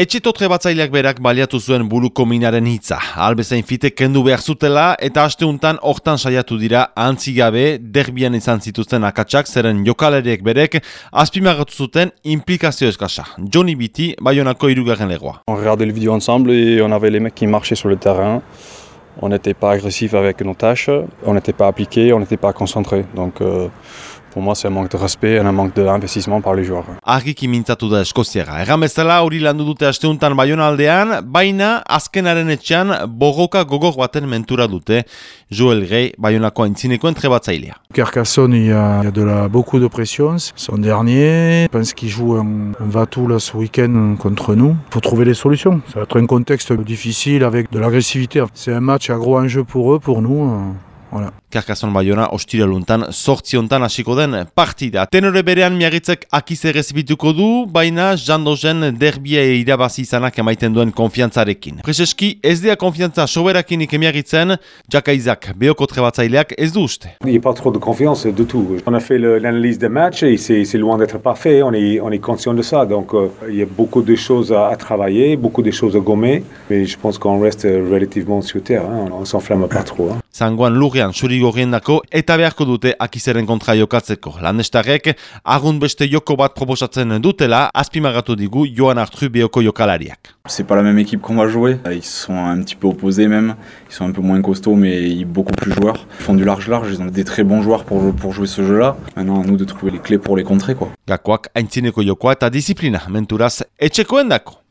Etxitotre batzaileak berak baliatu zuen buruko minaren hitza. Albezain fitek kendu behar zutela eta asteuntan hortan saiatu dira antzigabe derbian izan zituzten akatsak zeren jokaleriek berek azpimagatu zuten implikazio eskasa. Johnny Biti, Bayonako irugarren legoa. On regardait le vidéo ensemble et on avait les mecs qui marchaient sur le terrain. On n'était pas agressif avec nos tâches, on n'était pas appliqué, on n'était pas concentré. Donc euh, pour moi, c'est un manque de respect et un manque d'investissement par les joueurs. Argiki mintzatu da Eskoziaga. Erran bezala hori landu dute asteuntan Bayona aldean, baina azkenaren etxean bogoka gogor baten mentura dute Joel Gay, Bayonako aintzineko entrebatzailea. Carcassonne, il y a, il y a de la, beaucoup de pression. Son dernier, je pense qu'il joue un, un Vatou là, ce week-end contre nous. Il faut trouver des solutions. Ça va être un contexte difficile avec de l'agressivité. C'est un match à gros enjeu pour eux, pour nous. euh, Voilà. Carcassonne Bayona ostiraluntan sortziontan hasiko den partida. Tenore berean miagitzek akize rezibituko du, baina jandozen derbia irabazi izanak emaiten duen konfiantzarekin. Prezeski, ez dea konfiantza soberakinik emiagitzen, jakaizak beoko trebatzaileak ez du uste. Il n'y a pas trop de confiance du tout. On a fait l'analyse des matchs et c'est loin d'être parfait. On est, on est conscient de ça. Donc euh, il y a beaucoup de choses à, à travailler, beaucoup de choses à gommer. Mais je pense qu'on reste relativement sur terre. hein. On ne s'enflamme pas trop. hein. Zangoan lurrean surigorriendako eta beharko dute akizeren kontra jokatzeko. Landestarrek agun beste joko bat proposatzen dutela, azpimagatu digu Joan Artru beoko jokalariak. C'est pas la même équipe qu'on va jouer. Ils sont un petit peu opposés même. Ils sont un peu moins costauds mais beaucoup plus joueurs. Ils font du large-large. Ils ont des très bons joueurs pour, pour jouer ce jeu-là. Maintenant à nous de trouver les clés pour les contrer quoi. Gakoak aintzineko jokoa eta disiplina, menturaz etxekoen dako.